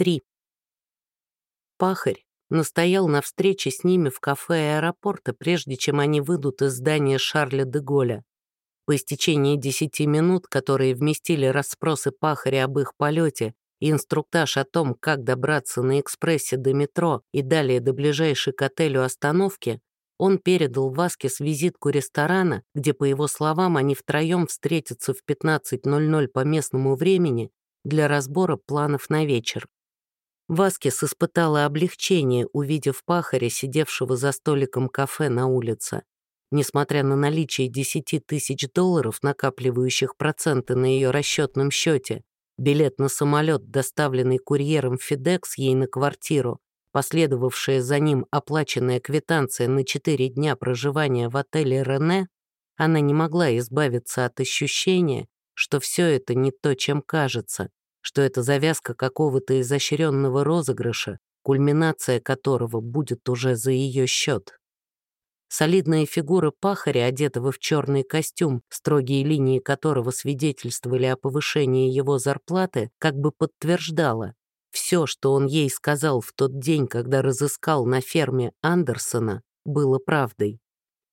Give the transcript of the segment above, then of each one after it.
3. Пахарь настоял на встрече с ними в кафе аэропорта, прежде чем они выйдут из здания Шарля де Голля. По истечении 10 минут, которые вместили расспросы пахаря об их полете и инструктаж о том, как добраться на экспрессе до метро и далее до ближайшей к отелю остановки, он передал Васкес визитку ресторана, где, по его словам, они втроем встретятся в 15.00 по местному времени для разбора планов на вечер. Васкес испытала облегчение, увидев пахаря, сидевшего за столиком кафе на улице. Несмотря на наличие 10 тысяч долларов, накапливающих проценты на ее расчетном счете, билет на самолет, доставленный курьером FedEx ей на квартиру, последовавшая за ним оплаченная квитанция на 4 дня проживания в отеле «Рене», она не могла избавиться от ощущения, что все это не то, чем кажется, что это завязка какого-то изощренного розыгрыша, кульминация которого будет уже за ее счет. Солидная фигура пахаря, одетого в черный костюм, строгие линии которого свидетельствовали о повышении его зарплаты, как бы подтверждала. Все, что он ей сказал в тот день, когда разыскал на ферме Андерсона, было правдой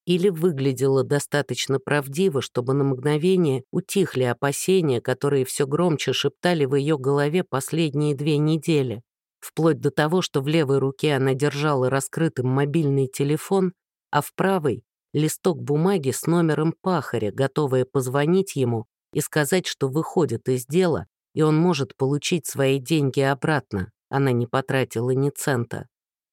или выглядело достаточно правдиво, чтобы на мгновение утихли опасения, которые все громче шептали в ее голове последние две недели, вплоть до того, что в левой руке она держала раскрытым мобильный телефон, а в правой — листок бумаги с номером пахаря, готовая позвонить ему и сказать, что выходит из дела, и он может получить свои деньги обратно. Она не потратила ни цента.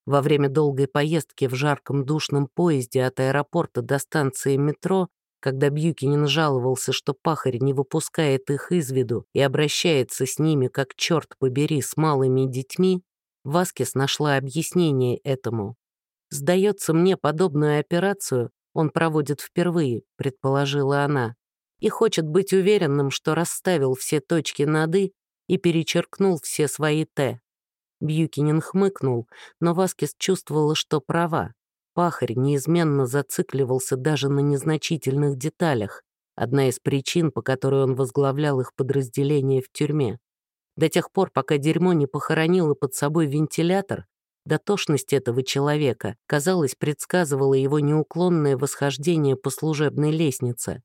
Во время долгой поездки в жарком душном поезде от аэропорта до станции метро, когда Бьюкинин жаловался, что пахарь не выпускает их из виду и обращается с ними, как черт побери, с малыми детьми, Васкис нашла объяснение этому. «Сдается мне, подобную операцию он проводит впервые», — предположила она, и хочет быть уверенным, что расставил все точки над «и» и перечеркнул все свои «т». Бьюкинин хмыкнул, но Васкис чувствовала, что права. Пахарь неизменно зацикливался даже на незначительных деталях, одна из причин, по которой он возглавлял их подразделение в тюрьме. До тех пор, пока дерьмо не похоронило под собой вентилятор, дотошность этого человека, казалось, предсказывала его неуклонное восхождение по служебной лестнице.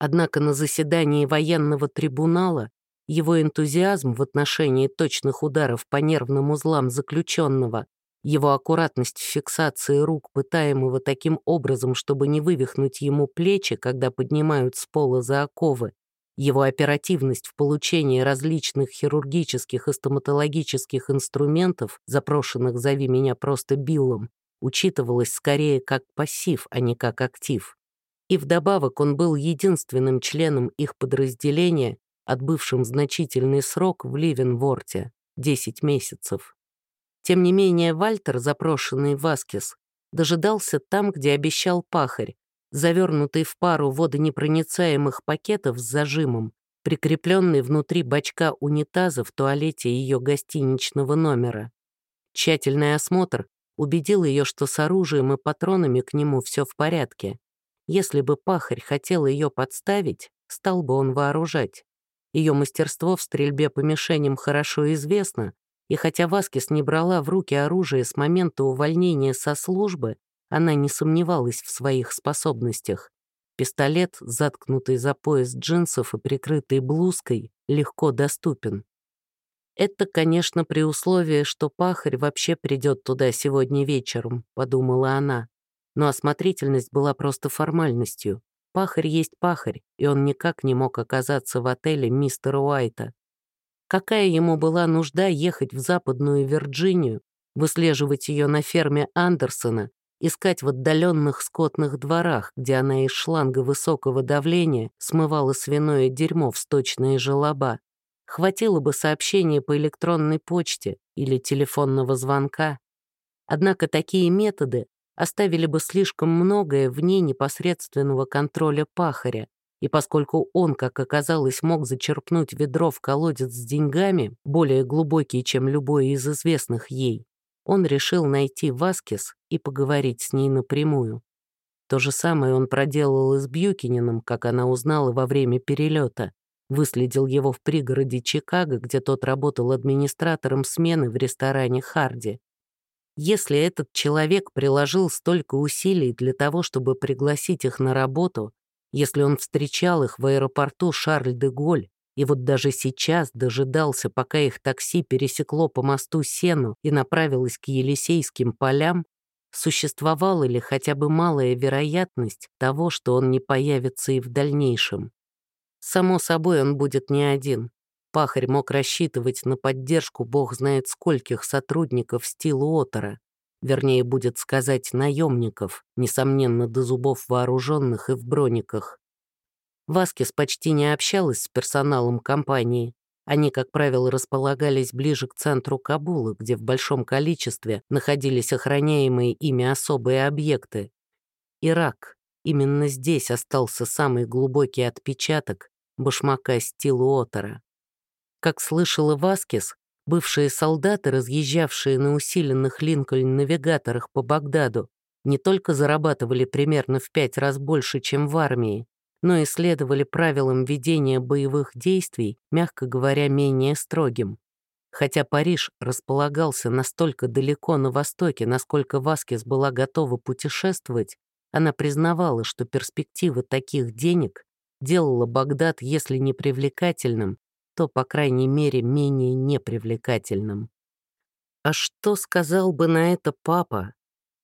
Однако на заседании военного трибунала его энтузиазм в отношении точных ударов по нервным узлам заключенного, его аккуратность в фиксации рук, пытаемого таким образом, чтобы не вывихнуть ему плечи, когда поднимают с пола за оковы, его оперативность в получении различных хирургических и стоматологических инструментов, запрошенных «зови меня просто Биллом», учитывалась скорее как пассив, а не как актив. И вдобавок он был единственным членом их подразделения, отбывшим значительный срок в Ливенворте — 10 месяцев. Тем не менее, Вальтер, запрошенный Васкис, дожидался там, где обещал пахарь, завернутый в пару водонепроницаемых пакетов с зажимом, прикрепленный внутри бачка унитаза в туалете ее гостиничного номера. Тщательный осмотр убедил ее, что с оружием и патронами к нему все в порядке. Если бы пахарь хотел ее подставить, стал бы он вооружать. Ее мастерство в стрельбе по мишеням хорошо известно, и хотя Васкис не брала в руки оружие с момента увольнения со службы, она не сомневалась в своих способностях. Пистолет, заткнутый за пояс джинсов и прикрытый блузкой, легко доступен. «Это, конечно, при условии, что пахарь вообще придет туда сегодня вечером», — подумала она. Но осмотрительность была просто формальностью. Пахарь есть пахарь, и он никак не мог оказаться в отеле мистера Уайта. Какая ему была нужда ехать в Западную Вирджинию, выслеживать ее на ферме Андерсона, искать в отдаленных скотных дворах, где она из шланга высокого давления смывала свиное дерьмо в сточные желоба. Хватило бы сообщения по электронной почте или телефонного звонка. Однако такие методы оставили бы слишком многое вне непосредственного контроля пахаря, и поскольку он, как оказалось, мог зачерпнуть ведро в колодец с деньгами, более глубокий, чем любой из известных ей, он решил найти Васкес и поговорить с ней напрямую. То же самое он проделал и с Бьюкинином, как она узнала во время перелета, выследил его в пригороде Чикаго, где тот работал администратором смены в ресторане «Харди». Если этот человек приложил столько усилий для того, чтобы пригласить их на работу, если он встречал их в аэропорту Шарль-де-Голь, и вот даже сейчас дожидался, пока их такси пересекло по мосту Сену и направилось к Елисейским полям, существовала ли хотя бы малая вероятность того, что он не появится и в дальнейшем. Само собой, он будет не один. Пахарь мог рассчитывать на поддержку бог знает скольких сотрудников стила Отора, вернее, будет сказать, наемников, несомненно, до зубов вооруженных и в брониках. Васкис почти не общалась с персоналом компании. Они, как правило, располагались ближе к центру Кабула, где в большом количестве находились охраняемые ими особые объекты. Ирак. Именно здесь остался самый глубокий отпечаток башмака Стилу Отора. Как слышала Васкис, бывшие солдаты, разъезжавшие на усиленных Линкольн-навигаторах по Багдаду, не только зарабатывали примерно в пять раз больше, чем в армии, но и следовали правилам ведения боевых действий, мягко говоря, менее строгим. Хотя Париж располагался настолько далеко на востоке, насколько Васкес была готова путешествовать, она признавала, что перспектива таких денег делала Багдад, если не привлекательным, то, по крайней мере, менее непривлекательным. А что сказал бы на это папа?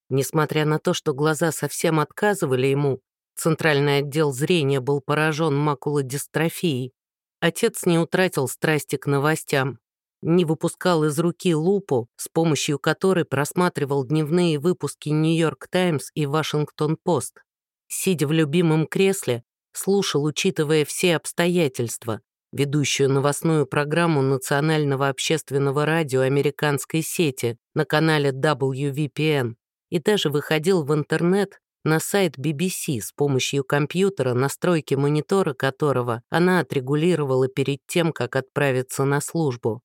Несмотря на то, что глаза совсем отказывали ему, Центральный отдел зрения был поражен макулодистрофией. Отец не утратил страсти к новостям, не выпускал из руки лупу, с помощью которой просматривал дневные выпуски «Нью-Йорк Таймс» и «Вашингтон-Пост». Сидя в любимом кресле, слушал, учитывая все обстоятельства, ведущую новостную программу Национального общественного радио американской сети на канале WVPN и даже выходил в интернет, на сайт BBC с помощью компьютера, настройки монитора которого она отрегулировала перед тем, как отправиться на службу.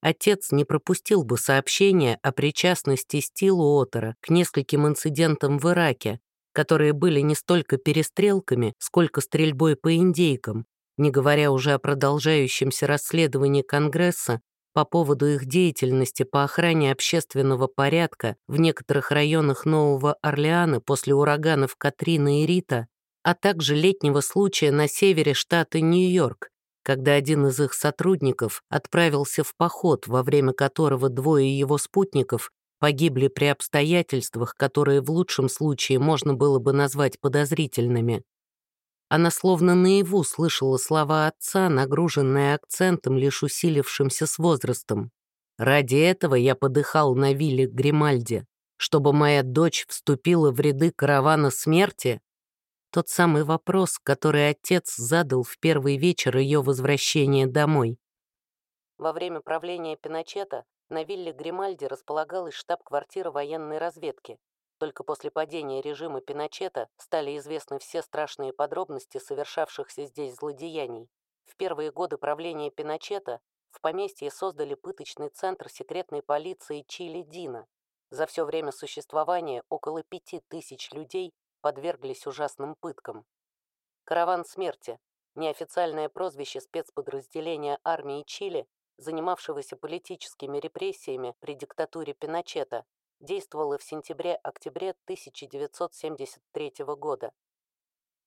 Отец не пропустил бы сообщения о причастности Стилу Отера к нескольким инцидентам в Ираке, которые были не столько перестрелками, сколько стрельбой по индейкам, не говоря уже о продолжающемся расследовании Конгресса по поводу их деятельности по охране общественного порядка в некоторых районах Нового Орлеана после ураганов Катрина и Рита, а также летнего случая на севере штата Нью-Йорк, когда один из их сотрудников отправился в поход, во время которого двое его спутников погибли при обстоятельствах, которые в лучшем случае можно было бы назвать подозрительными. Она словно наяву слышала слова отца, нагруженные акцентом, лишь усилившимся с возрастом. «Ради этого я подыхал на вилле Гримальде, чтобы моя дочь вступила в ряды каравана смерти?» Тот самый вопрос, который отец задал в первый вечер ее возвращения домой. Во время правления Пиночета на вилле Гримальди располагалась штаб-квартира военной разведки, только после падения режима Пиночета стали известны все страшные подробности совершавшихся здесь злодеяний. В первые годы правления Пиночета в поместье создали пыточный центр секретной полиции Чили Дина. За все время существования около пяти тысяч людей подверглись ужасным пыткам. «Караван смерти» — неофициальное прозвище спецподразделения армии Чили, занимавшегося политическими репрессиями при диктатуре Пиночета, действовала в сентябре-октябре 1973 года.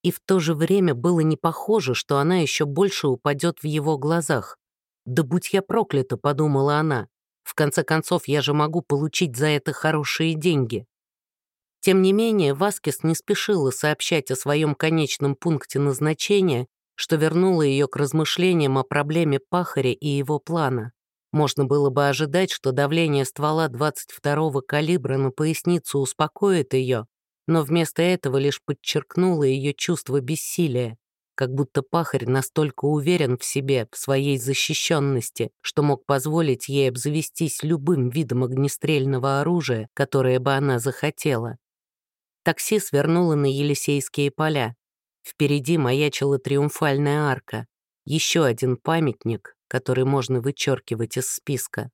И в то же время было не похоже, что она еще больше упадет в его глазах. «Да будь я проклята», — подумала она. «В конце концов, я же могу получить за это хорошие деньги». Тем не менее, Васкис не спешила сообщать о своем конечном пункте назначения, что вернуло ее к размышлениям о проблеме пахаря и его плана. Можно было бы ожидать, что давление ствола 22-го калибра на поясницу успокоит ее, но вместо этого лишь подчеркнуло ее чувство бессилия, как будто пахарь настолько уверен в себе, в своей защищенности, что мог позволить ей обзавестись любым видом огнестрельного оружия, которое бы она захотела. Такси свернуло на Елисейские поля. Впереди маячила триумфальная арка. Еще один памятник, который можно вычеркивать из списка.